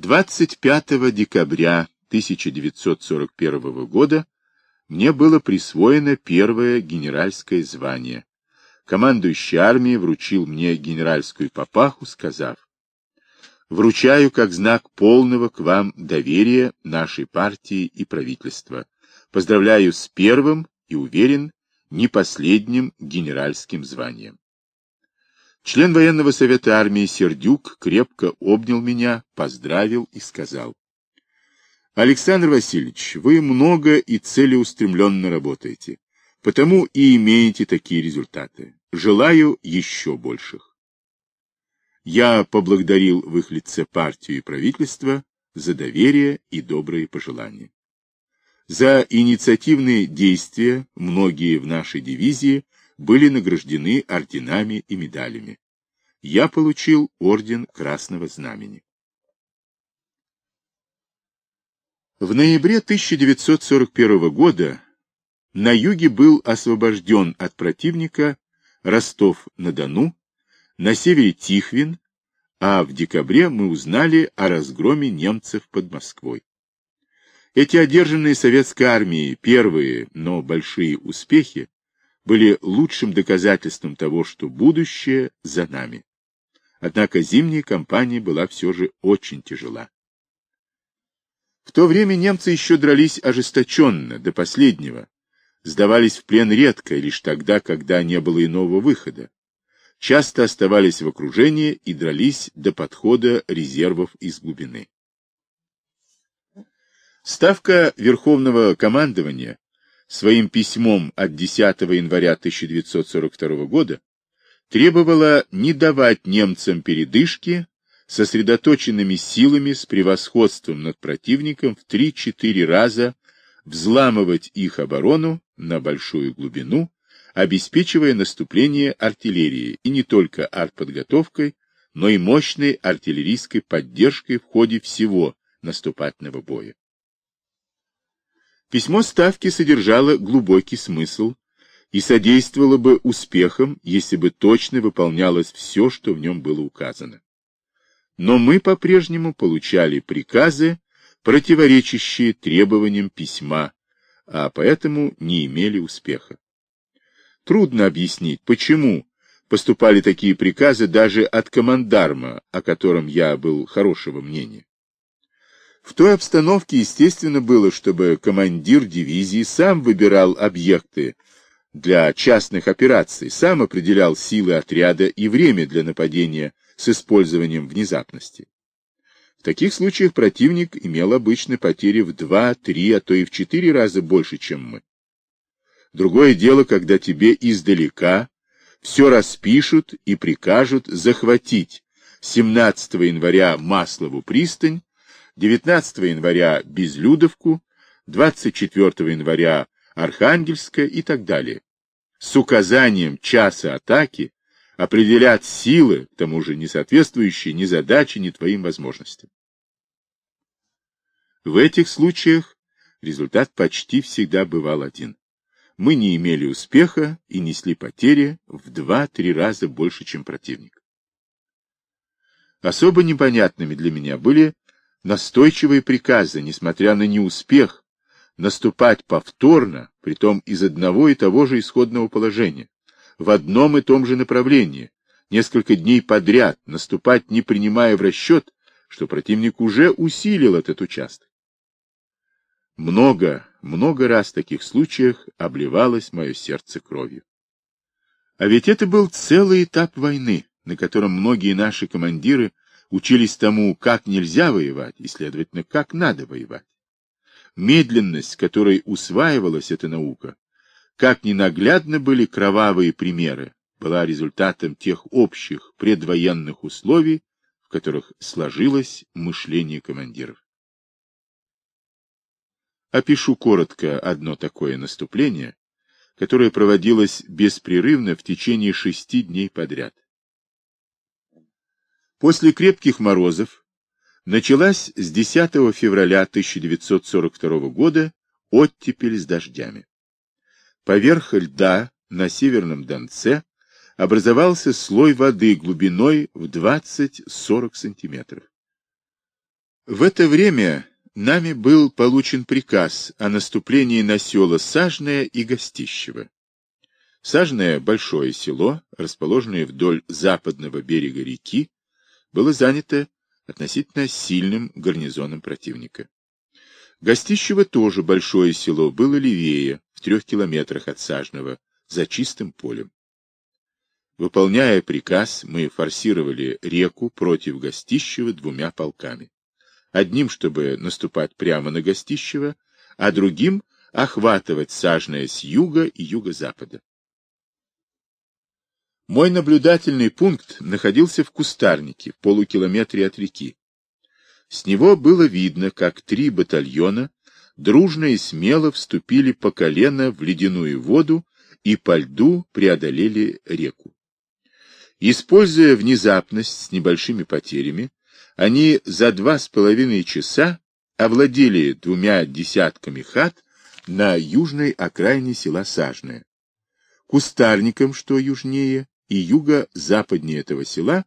25 декабря 1941 года мне было присвоено первое генеральское звание. Командующий армией вручил мне генеральскую папаху, сказав, «Вручаю как знак полного к вам доверия нашей партии и правительства. Поздравляю с первым и, уверен, не последним генеральским званием». Член военного совета армии Сердюк крепко обнял меня, поздравил и сказал. Александр Васильевич, вы много и целеустремленно работаете, потому и имеете такие результаты. Желаю еще больших. Я поблагодарил в их лице партию и правительство за доверие и добрые пожелания. За инициативные действия многие в нашей дивизии были награждены орденами и медалями. Я получил орден Красного Знамени. В ноябре 1941 года на юге был освобожден от противника Ростов-на-Дону, на севере Тихвин, а в декабре мы узнали о разгроме немцев под Москвой. Эти одержанные советской армией первые, но большие успехи были лучшим доказательством того, что будущее за нами. Однако зимняя кампания была все же очень тяжела. В то время немцы еще дрались ожесточенно, до последнего, сдавались в плен редко, лишь тогда, когда не было иного выхода. Часто оставались в окружении и дрались до подхода резервов из глубины. Ставка Верховного командования своим письмом от 10 января 1942 года требовала не давать немцам передышки, сосредоточенными силами с превосходством над противником в 3-4 раза взламывать их оборону на большую глубину, обеспечивая наступление артиллерии и не только артподготовкой, но и мощной артиллерийской поддержкой в ходе всего наступательного боя. Письмо Ставки содержало глубокий смысл и содействовало бы успехам, если бы точно выполнялось все, что в нем было указано. Но мы по-прежнему получали приказы, противоречащие требованиям письма, а поэтому не имели успеха. Трудно объяснить, почему поступали такие приказы даже от командарма, о котором я был хорошего мнения. В той обстановке, естественно, было, чтобы командир дивизии сам выбирал объекты для частных операций, сам определял силы отряда и время для нападения с использованием внезапности. В таких случаях противник имел обычно потери в два, три, а то и в четыре раза больше, чем мы. Другое дело, когда тебе издалека все распишут и прикажут захватить 17 января Маслову пристань, 19 января Безлюдовку, 24 января Архангельское и так далее. С указанием часа атаки определять силы, к тому же не соответствующие ни задаче, ни твоим возможностям. В этих случаях результат почти всегда бывал один. Мы не имели успеха и несли потери в два-три раза больше, чем противник. Особо непонятными для меня были настойчивые приказы, несмотря на неуспех, наступать повторно, притом из одного и того же исходного положения, в одном и том же направлении, несколько дней подряд, наступать, не принимая в расчет, что противник уже усилил этот участок. Много, много раз в таких случаях обливалось мое сердце кровью. А ведь это был целый этап войны, на котором многие наши командиры учились тому, как нельзя воевать, и, следовательно, как надо воевать. Медленность, которой усваивалась эта наука, как ненаглядны были кровавые примеры, была результатом тех общих предвоенных условий, в которых сложилось мышление командиров. Опишу коротко одно такое наступление, которое проводилось беспрерывно в течение шести дней подряд. После крепких морозов началась с 10 февраля 1942 года оттепель с дождями. Поверх льда на Северном Донце образовался слой воды глубиной в 20-40 сантиметров. В это время нами был получен приказ о наступлении на села Сажное и Гостищево. Сажное большое село, расположенное вдоль западного берега реки, было занято относительно сильным гарнизоном противника. Гостищево тоже большое село, было левее, в трех километрах от Сажного, за чистым полем. Выполняя приказ, мы форсировали реку против Гостищева двумя полками. Одним, чтобы наступать прямо на Гостищево, а другим — охватывать Сажное с юга и юго-запада. Мой наблюдательный пункт находился в кустарнике, полукилометре от реки. С него было видно, как три батальона дружно и смело вступили по колено в ледяную воду и по льду преодолели реку. Используя внезапность с небольшими потерями, они за два с половиной часа овладели двумя десятками хат на южной окраине села Сажное. Кустарником, что южнее, и юго-западнее этого села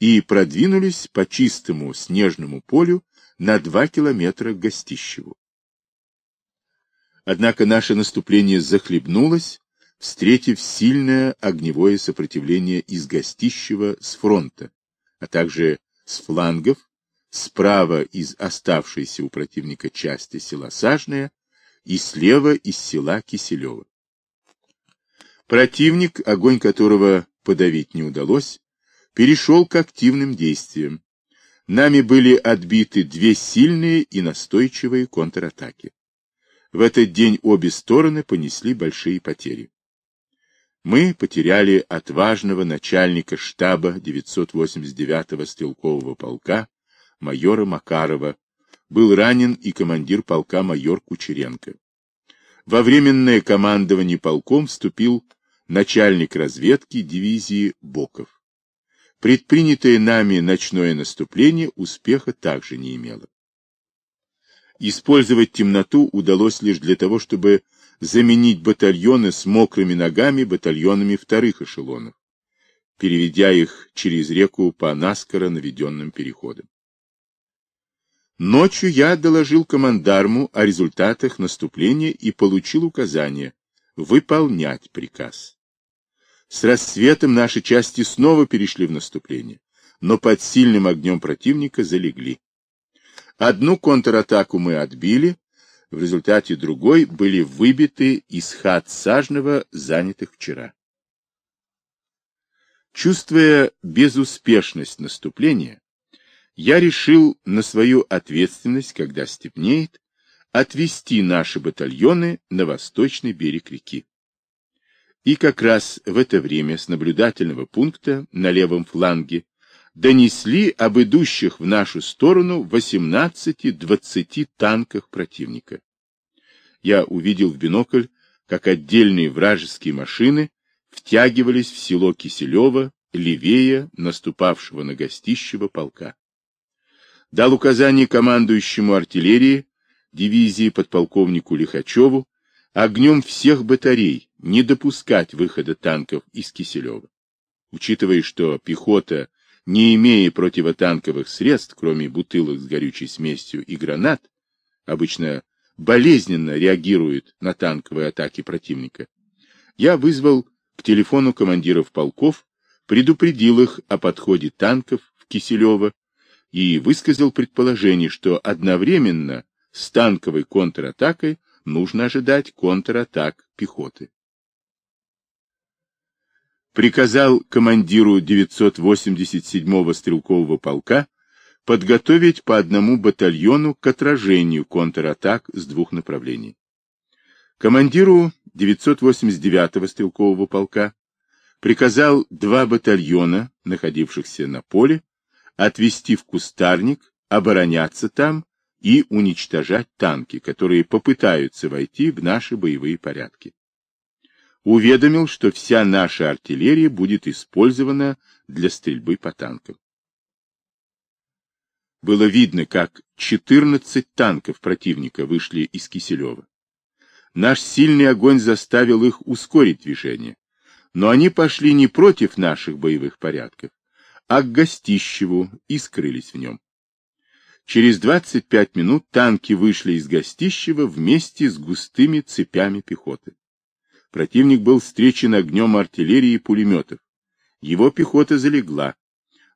и продвинулись по чистому снежному полю на два километра к Гостищеву. Однако наше наступление захлебнулось, встретив сильное огневое сопротивление из Гостищева с фронта, а также с флангов, справа из оставшейся у противника части села Сажное и слева из села Киселева. Противник, огонь которого подавить не удалось, перешел к активным действиям. Нами были отбиты две сильные и настойчивые контратаки. В этот день обе стороны понесли большие потери. Мы потеряли отважного начальника штаба 989-го стрелкового полка майора Макарова, был ранен и командир полка майор Кучеренко. Во временное командование полком вступил начальник разведки дивизии Боков. Предпринятое нами ночное наступление успеха также не имело. Использовать темноту удалось лишь для того, чтобы заменить батальоны с мокрыми ногами батальонами вторых эшелонов, переведя их через реку по наскоро наведенным переходам. Ночью я доложил командарму о результатах наступления и получил указание выполнять приказ. С рассветом наши части снова перешли в наступление, но под сильным огнем противника залегли. Одну контратаку мы отбили, в результате другой были выбиты из хат Сажного, занятых вчера. Чувствуя безуспешность наступления, я решил на свою ответственность, когда степнеет, отвести наши батальоны на восточный берег реки. И как раз в это время с наблюдательного пункта на левом фланге донесли об идущих в нашу сторону 18-20 танках противника. Я увидел в бинокль, как отдельные вражеские машины втягивались в село Киселево, левее наступавшего на гостищего полка. Дал указание командующему артиллерии дивизии подполковнику Лихачеву огнем всех батарей не допускать выхода танков из Киселева. Учитывая, что пехота, не имея противотанковых средств, кроме бутылок с горючей смесью и гранат, обычно болезненно реагирует на танковые атаки противника, я вызвал к телефону командиров полков, предупредил их о подходе танков в Киселево и высказал предположение, что одновременно с танковой контратакой нужно ожидать контратак пехоты. Приказал командиру 987-го стрелкового полка подготовить по одному батальону к отражению контратак с двух направлений. Командиру 989-го стрелкового полка приказал два батальона, находившихся на поле, отвести в кустарник, обороняться там и уничтожать танки, которые попытаются войти в наши боевые порядки. Уведомил, что вся наша артиллерия будет использована для стрельбы по танкам. Было видно, как 14 танков противника вышли из Киселева. Наш сильный огонь заставил их ускорить движение, но они пошли не против наших боевых порядков, а к Гостищеву и скрылись в нем. Через 25 минут танки вышли из Гостищева вместе с густыми цепями пехоты. Противник был встречен огнем артиллерии и пулеметов. Его пехота залегла,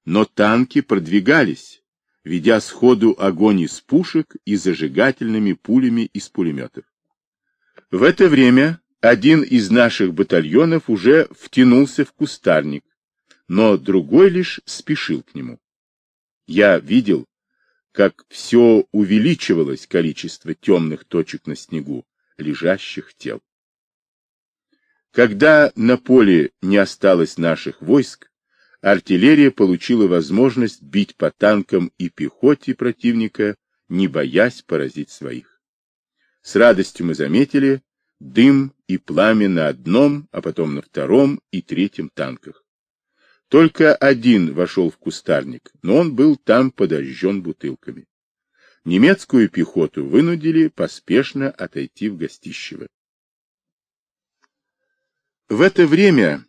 но танки продвигались, ведя сходу огонь из пушек и зажигательными пулями из пулеметов. В это время один из наших батальонов уже втянулся в кустарник, но другой лишь спешил к нему. Я видел, как все увеличивалось количество темных точек на снегу, лежащих тел. Когда на поле не осталось наших войск, артиллерия получила возможность бить по танкам и пехоте противника, не боясь поразить своих. С радостью мы заметили дым и пламя на одном, а потом на втором и третьем танках. Только один вошел в кустарник, но он был там подожжен бутылками. Немецкую пехоту вынудили поспешно отойти в Гостищево. В это время,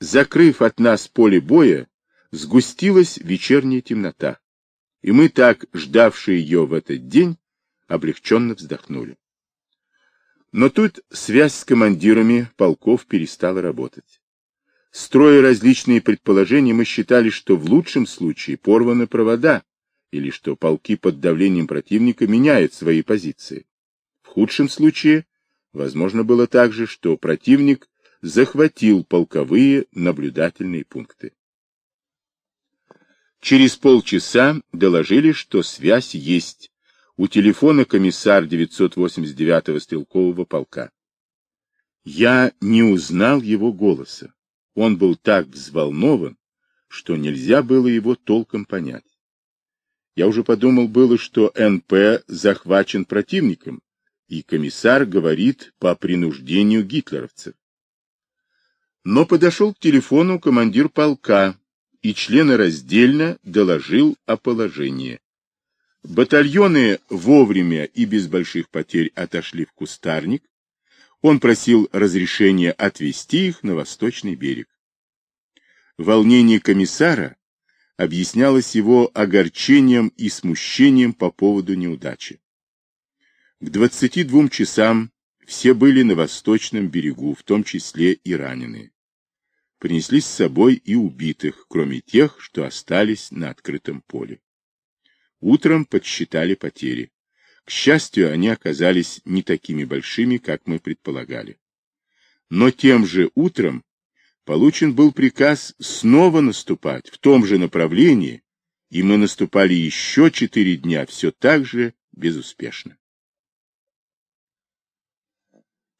закрыв от нас поле боя, сгустилась вечерняя темнота, и мы, так ждавшие ее в этот день, облегченно вздохнули. Но тут связь с командирами полков перестала работать. Строя различные предположения, мы считали, что в лучшем случае порваны провода, или что полки под давлением противника меняют свои позиции. В худшем случае, возможно было также, что противник захватил полковые наблюдательные пункты. Через полчаса доложили, что связь есть. У телефона комиссар 989-го стрелкового полка. Я не узнал его голоса. Он был так взволнован, что нельзя было его толком понять. Я уже подумал было, что НП захвачен противником, и комиссар говорит по принуждению гитлеровцев. Но подошел к телефону командир полка и члены раздельно доложил о положении. Батальоны вовремя и без больших потерь отошли в кустарник. Он просил разрешения отвести их на восточный берег. Волнение комиссара объяснялось его огорчением и смущением по поводу неудачи. К 22 часам все были на восточном берегу, в том числе и раненые принесли с собой и убитых, кроме тех, что остались на открытом поле. Утром подсчитали потери. К счастью, они оказались не такими большими, как мы предполагали. Но тем же утром получен был приказ снова наступать в том же направлении, и мы наступали еще четыре дня все так же безуспешно.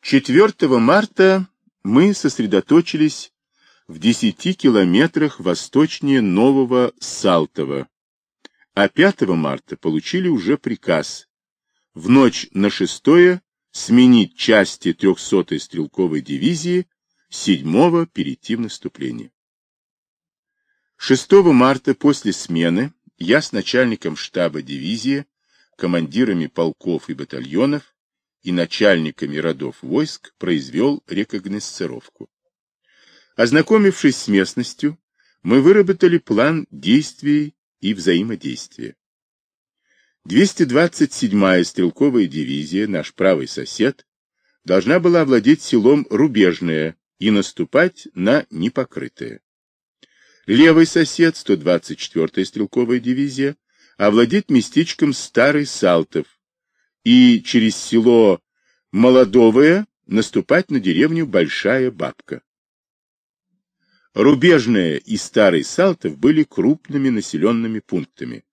4 марта мы сосредоточились в 10 километрах восточнее Нового Салтова, а 5 марта получили уже приказ в ночь на 6 сменить части 300-й стрелковой дивизии 7-го перейти в наступление. 6 марта после смены я с начальником штаба дивизии, командирами полков и батальонов и начальниками родов войск произвел рекогносцировку. Ознакомившись с местностью, мы выработали план действий и взаимодействия. 227-я стрелковая дивизия, наш правый сосед, должна была овладеть селом Рубежное и наступать на непокрытое. Левый сосед, 124-я стрелковая дивизия, овладеть местечком Старый Салтов и через село Молодовое наступать на деревню Большая Бабка. Рубежное и Старый Салтов были крупными населенными пунктами,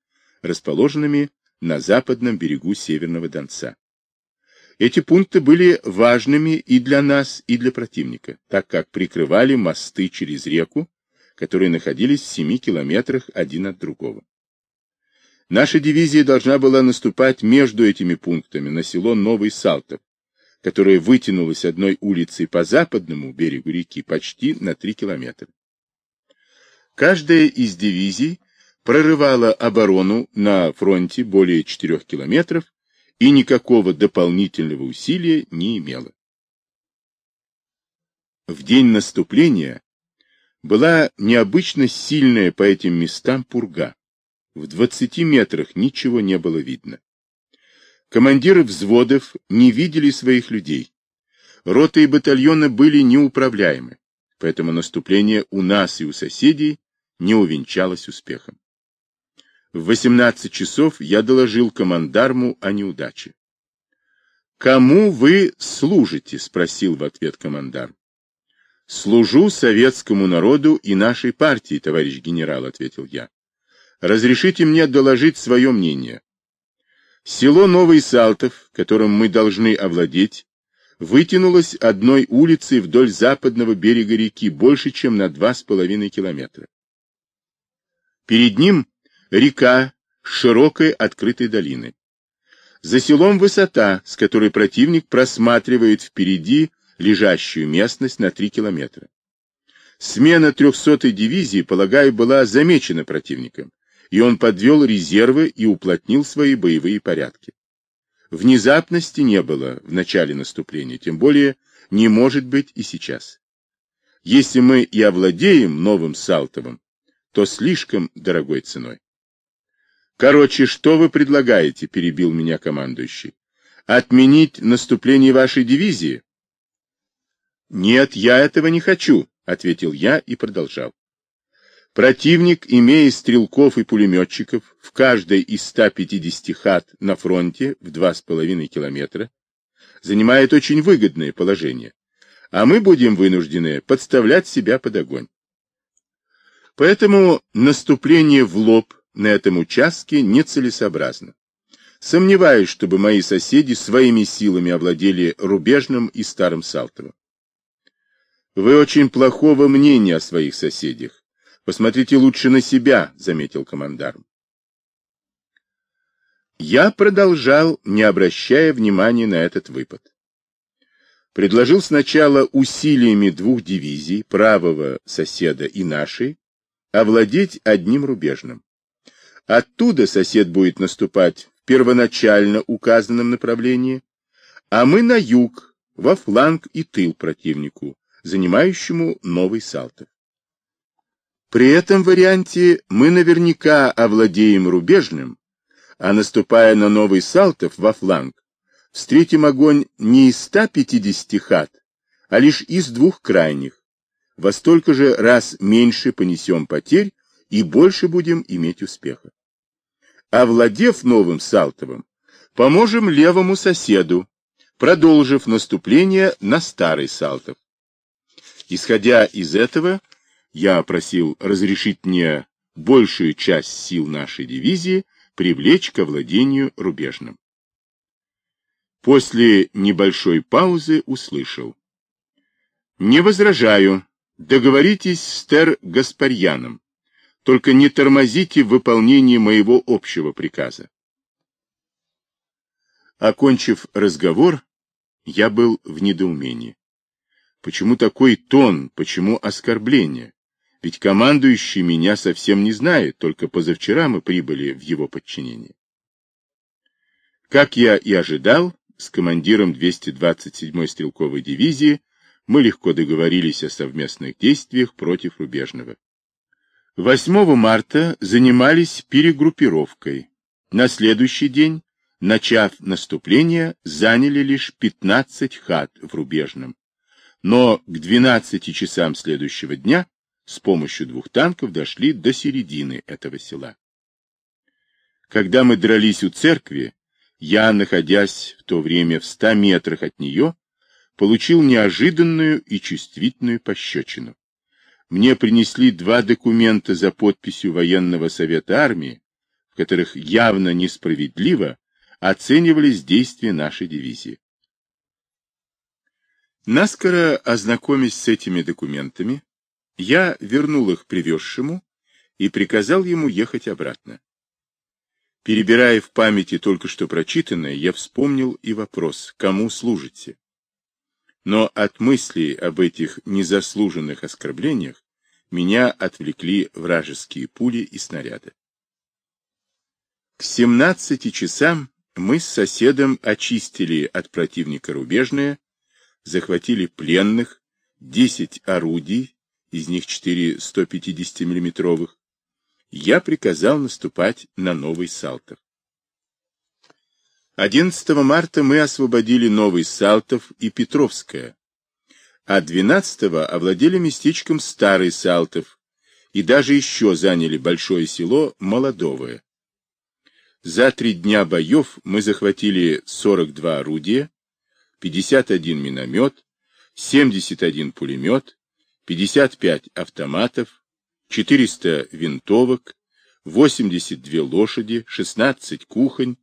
расположенными на западном берегу Северного Донца. Эти пункты были важными и для нас, и для противника, так как прикрывали мосты через реку, которые находились в 7 километрах один от другого. Наша дивизия должна была наступать между этими пунктами на село Новый Салтов, которая вытянулась одной улицей по западному берегу реки почти на 3 километра. Каждая из дивизий прорывала оборону на фронте более 4 километров и никакого дополнительного усилия не имела. В день наступления была необычно сильная по этим местам пурга. в 20 метрах ничего не было видно. Командиры взводов не видели своих людей. Роты и батальоны были неуправляемы, поэтому наступление у нас и у соседей не увенчалось успехом. В 18 часов я доложил командарму о неудаче. «Кому вы служите?» — спросил в ответ командарм. «Служу советскому народу и нашей партии, товарищ генерал», — ответил я. «Разрешите мне доложить свое мнение. Село Новый Салтов, которым мы должны овладеть, вытянулось одной улицей вдоль западного берега реки больше, чем на два с половиной километра. Перед ним река с широкой открытой долиной. За селом высота, с которой противник просматривает впереди лежащую местность на три километра. Смена 300-й дивизии, полагаю, была замечена противником, и он подвел резервы и уплотнил свои боевые порядки. Внезапности не было в начале наступления, тем более не может быть и сейчас. Если мы и овладеем новым Салтовым, то слишком дорогой ценой. Короче, что вы предлагаете, перебил меня командующий. Отменить наступление вашей дивизии? Нет, я этого не хочу, ответил я и продолжал. Противник, имея стрелков и пулеметчиков в каждой из 150 хат на фронте в 2,5 километра, занимает очень выгодное положение, а мы будем вынуждены подставлять себя под огонь. Поэтому наступление в лоб на этом участке нецелесообразно. Сомневаюсь, чтобы мои соседи своими силами овладели Рубежным и Старым Салтовым. Вы очень плохого мнения о своих соседях, Посмотрите лучше на себя, заметил командарм. Я продолжал, не обращая внимания на этот выпад. Предложил сначала усилиями двух дивизий, правого соседа и нашей, овладеть одним рубежным. Оттуда сосед будет наступать в первоначально указанном направлении, а мы на юг, во фланг и тыл противнику, занимающему Новый Салтов. При этом варианте мы наверняка овладеем рубежным, а наступая на новый Салтов во фланг, встретим огонь не из 150 хат, а лишь из двух крайних. Во столько же раз меньше понесем потерь и больше будем иметь успеха. Овладев новым Салтовым, поможем левому соседу, продолжив наступление на старый Салтов. Исходя из этого, я просил разрешить мне большую часть сил нашей дивизии привлечь к владению рубежным. После небольшой паузы услышал. Не возражаю. Договоритесь с Тер Гаспарьяном. Только не тормозите в выполнении моего общего приказа. Окончив разговор, я был в недоумении. Почему такой тон, почему оскорбление? Ведь командующий меня совсем не знает, только позавчера мы прибыли в его подчинение. Как я и ожидал, с командиром 227-й стрелковой дивизии мы легко договорились о совместных действиях против Рубежного. 8 марта занимались перегруппировкой. На следующий день, начав наступление, заняли лишь 15 хат в Рубежном. Но к 12 часам следующего дня с помощью двух танков дошли до середины этого села. Когда мы дрались у церкви, я, находясь в то время в ста метрах от нее, получил неожиданную и чувствительную пощечину. Мне принесли два документа за подписью военного совета армии, в которых явно несправедливо оценивались действия нашей дивизии. Наскоро ознакомясь с этими документами, я вернул их привезшему и приказал ему ехать обратно. Перебирая в памяти только что прочитанное, я вспомнил и вопрос, кому служите. Но от мыслей об этих незаслуженных оскорблениях меня отвлекли вражеские пули и снаряды. К 17 часам мы с соседом очистили от противника рубежное, захватили пленных, 10 орудий из них 4 150 миллиметровых я приказал наступать на Новый Салтов. 11 марта мы освободили Новый Салтов и Петровское, а 12 овладели местечком Старый Салтов и даже еще заняли большое село Молодовое. За три дня боев мы захватили 42 орудия, 51 миномет, 71 пулемет, 55 автоматов, 400 винтовок, 82 лошади, 16 кухонь,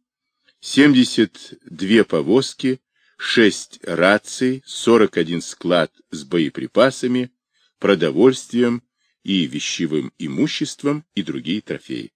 72 повозки, 6 раций, 41 склад с боеприпасами, продовольствием и вещевым имуществом и другие трофеи.